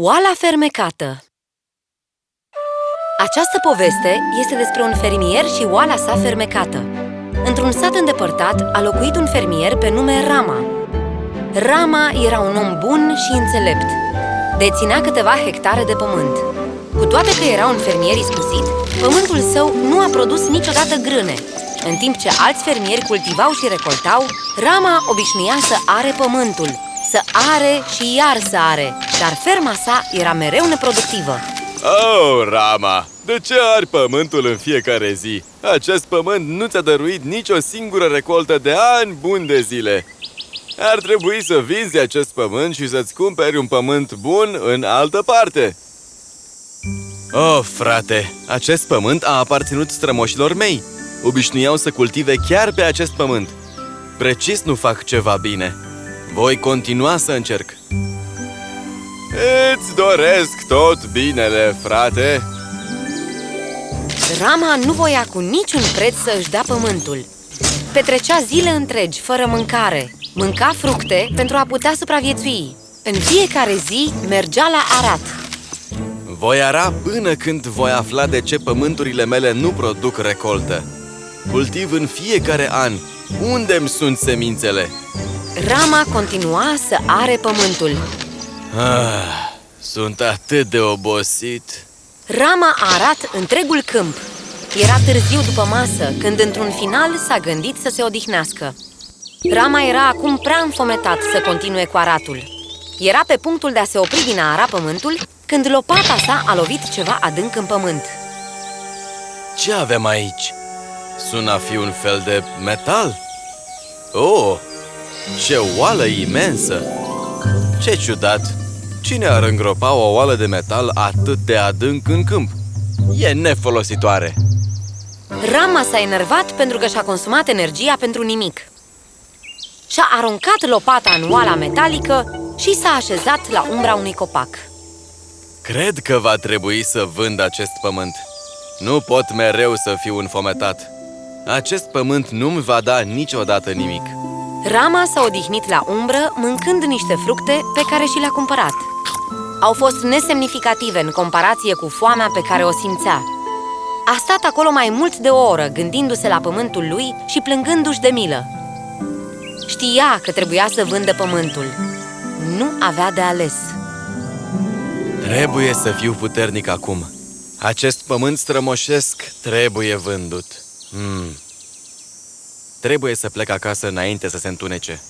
Oala fermecată Această poveste este despre un fermier și oala sa fermecată. Într-un sat îndepărtat a locuit un fermier pe nume Rama. Rama era un om bun și înțelept. Deținea câteva hectare de pământ. Cu toate că era un fermier iscusit, pământul său nu a produs niciodată grâne. În timp ce alți fermieri cultivau și recoltau, Rama obișnuia să are pământul, să are și iar să are, dar ferma sa era mereu neproductivă. Oh, Rama! De ce ari pământul în fiecare zi? Acest pământ nu ți-a dăruit nicio singură recoltă de ani buni de zile. Ar trebui să vinzi acest pământ și să-ți cumperi un pământ bun în altă parte. Oh, frate, acest pământ a aparținut strămoșilor mei. Obișnuiau să cultive chiar pe acest pământ. Precis nu fac ceva bine. Voi continua să încerc. Îți doresc tot binele, frate! Rama nu voia cu niciun preț să își dea pământul. Petrecea zile întregi, fără mâncare. Mânca fructe pentru a putea supraviețui. În fiecare zi mergea la arat. Voi ara până când voi afla de ce pământurile mele nu produc recoltă. Cultiv în fiecare an. Unde-mi sunt semințele? Rama continua să are pământul. Ah, sunt atât de obosit. Rama a arat întregul câmp. Era târziu după masă, când într-un final s-a gândit să se odihnească. Rama era acum prea înfometat să continue cu aratul. Era pe punctul de a se opri din a ara pământul, când lopata sa a lovit ceva adânc în pământ. Ce avem aici? Sună a fi un fel de metal? Oh, ce oală imensă! Ce ciudat! Cine ar îngropa o oală de metal atât de adânc în câmp? E nefolositoare! Rama s-a enervat pentru că și-a consumat energia pentru nimic. Și-a aruncat lopata în oala metalică și s-a așezat la umbra unui copac. Cred că va trebui să vând acest pământ. Nu pot mereu să fiu înfometat. Acest pământ nu-mi va da niciodată nimic. Rama s-a odihnit la umbră, mâncând niște fructe pe care și le-a cumpărat. Au fost nesemnificative în comparație cu foamea pe care o simțea. A stat acolo mai mult de o oră, gândindu-se la pământul lui și plângându-și de milă. Știa că trebuia să vândă pământul. Nu avea de ales. Trebuie să fiu puternic acum. Acest pământ strămoșesc trebuie vândut. Hmm. Trebuie să plec acasă înainte să se întunece.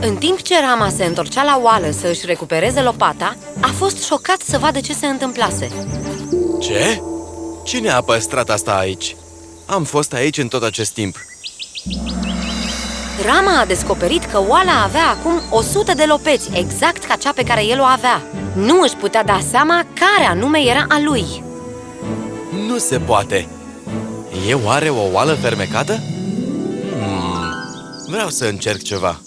În timp ce Rama se întorcea la oală să își recupereze lopata, a fost șocat să vadă ce se întâmplase. Ce? Cine a păstrat asta aici? Am fost aici în tot acest timp. Rama a descoperit că oala avea acum 100 de lopeți, exact ca cea pe care el o avea. Nu își putea da seama care anume era a lui. Nu se poate! E oare o oală fermecată? Vreau să încerc ceva.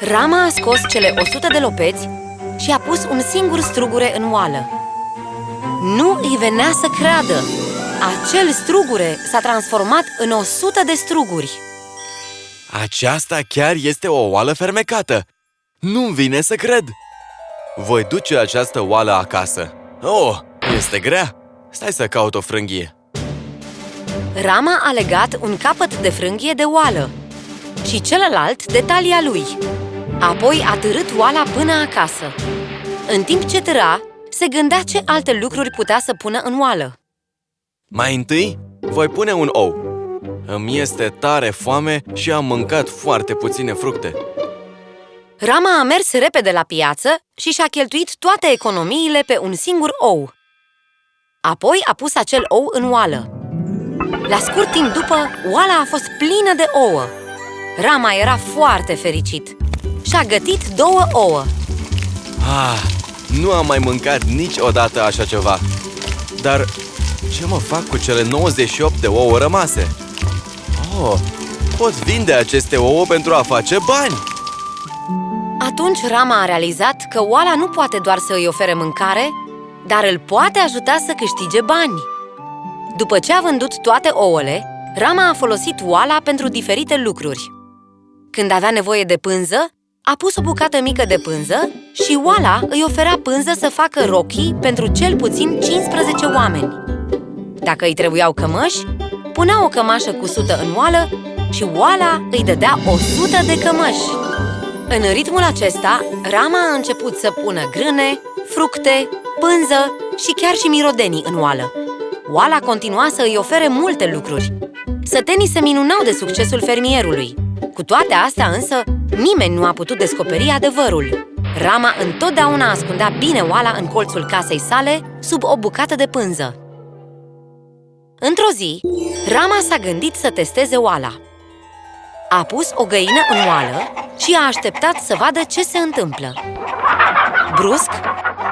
Rama a scos cele 100 de lopeți și a pus un singur strugure în oală. Nu îi venea să creadă! Acel strugure s-a transformat în 100 de struguri! Aceasta chiar este o oală fermecată! Nu-mi vine să cred! Voi duce această oală acasă. Oh, este grea! Stai să caut o frânghie. Rama a legat un capăt de frânghie de oală și celălalt de talia lui. Apoi a târât oala până acasă. În timp ce târa, se gândea ce alte lucruri putea să pună în oală. Mai întâi, voi pune un ou. Îmi este tare foame și am mâncat foarte puține fructe. Rama a mers repede la piață și și-a cheltuit toate economiile pe un singur ou. Apoi a pus acel ou în oală. La scurt timp după, oala a fost plină de ouă. Rama era foarte fericit și-a gătit două ouă Ah, nu am mai mâncat niciodată așa ceva Dar ce mă fac cu cele 98 de ouă rămase? Oh, pot vinde aceste ouă pentru a face bani! Atunci Rama a realizat că oala nu poate doar să îi ofere mâncare, dar îl poate ajuta să câștige bani. După ce a vândut toate ouăle, Rama a folosit oala pentru diferite lucruri. Când avea nevoie de pânză, a pus o bucată mică de pânză Și oala îi oferea pânză să facă rochii pentru cel puțin 15 oameni. Dacă îi trebuiau cămăși, punea o cămașă cusută în oală și oala îi dădea 100 de cămăși. În ritmul acesta, Rama a început să pună grâne, fructe, pânză și chiar și mirodenii în oală. Oala continua să îi ofere multe lucruri. Sătenii se minunau de succesul fermierului. Cu toate astea însă, nimeni nu a putut descoperi adevărul. Rama întotdeauna ascundea bine oala în colțul casei sale, sub o bucată de pânză. Într-o zi, Rama s-a gândit să testeze oala. A pus o găină în oală și a așteptat să vadă ce se întâmplă. Brusc,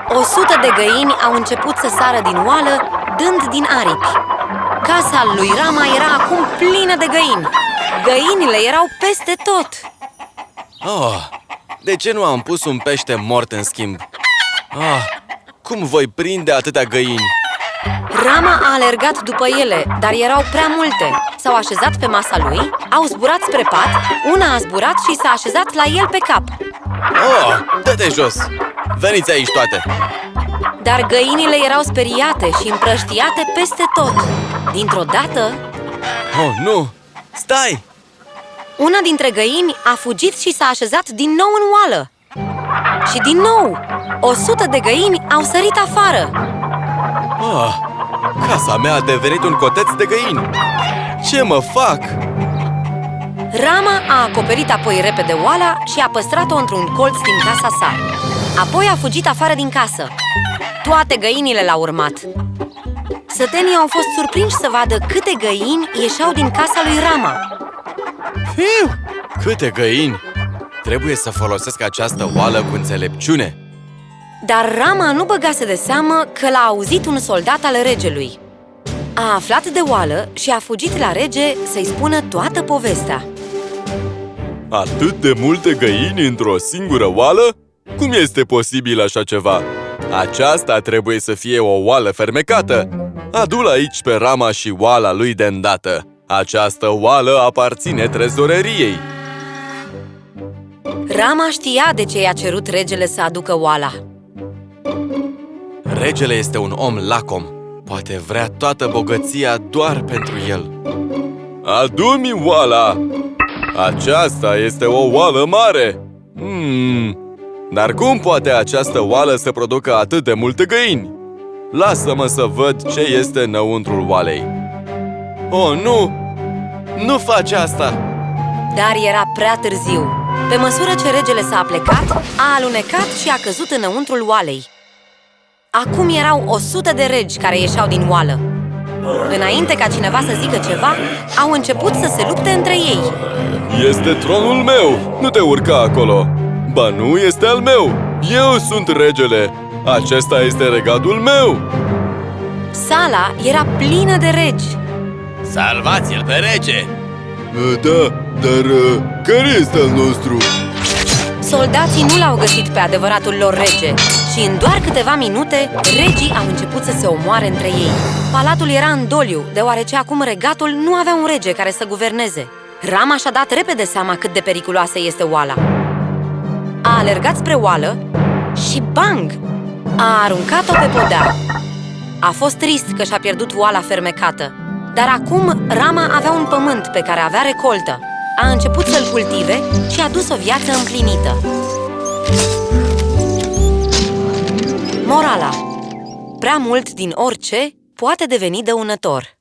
o sută de găini au început să sară din oală, dând din aripi. Casa lui Rama era acum plină de găini. Găinile erau peste tot. Oh, de ce nu am pus un pește mort în schimb? Ah, cum voi prinde atâtea găini? Rama a alergat după ele, dar erau prea multe. S-au așezat pe masa lui, au zburat spre pat, una a zburat și s-a așezat la el pe cap. Oh, dă-te jos! Veniți aici toate! Dar găinile erau speriate și împrăștiate peste tot. Dintr-o dată, Oh, nu! Stai! una dintre găini a fugit și s-a așezat din nou în oală. Și din nou, o sută de găini au sărit afară. Ah, casa mea a devenit un coteț de găini! Ce mă fac? Rama a acoperit apoi repede oala și a păstrat-o într-un colț din casa sa. Apoi a fugit afară din casă. Toate găinile l-au urmat. Sătenii au fost surprinși să vadă câte găini ieșeau din casa lui Rama. Fiu! Câte găini! Trebuie să folosesc această oală cu înțelepciune! Dar Rama nu băgase de seamă că l-a auzit un soldat al regelui. A aflat de oală și a fugit la rege să-i spună toată povestea. Atât de multe găini într-o singură oală? Cum este posibil așa ceva? Aceasta trebuie să fie o oală fermecată! Adu-l aici pe Rama și oala lui de îndată! Această oală aparține trezoreriei! Rama știa de ce i-a cerut regele să aducă oala. Regele este un om lacom. Poate vrea toată bogăția doar pentru el. Adu-mi oala! Aceasta este o oală mare! Hmm, dar cum poate această oală să producă atât de multe găini? Lasă-mă să văd ce este înăuntrul oalei. Oh, nu! Nu faci asta! Dar era prea târziu. Pe măsură ce regele s-a plecat, a alunecat și a căzut înăuntrul oalei. Acum erau o sută de regi care ieșeau din oală. Înainte ca cineva să zică ceva, au început să se lupte între ei. Este tronul meu! Nu te urca acolo! Ba nu, este al meu! Eu sunt regele! Acesta este regatul meu! Sala era plină de regi. Salvați-l pe rege! Da, dar care este al nostru? Soldații nu l-au găsit pe adevăratul lor rege și în doar câteva minute, regii au început să se omoare între ei. Palatul era în doliu, deoarece acum regatul nu avea un rege care să guverneze. Rama și-a dat repede seama cât de periculoasă este oala. A alergat spre oală și bang! A aruncat-o pe podea. A fost trist că și-a pierdut oala fermecată. Dar acum Rama avea un pământ pe care avea recoltă. A început să-l cultive și a dus o viață împlinită. Morala Prea mult din orice poate deveni dăunător.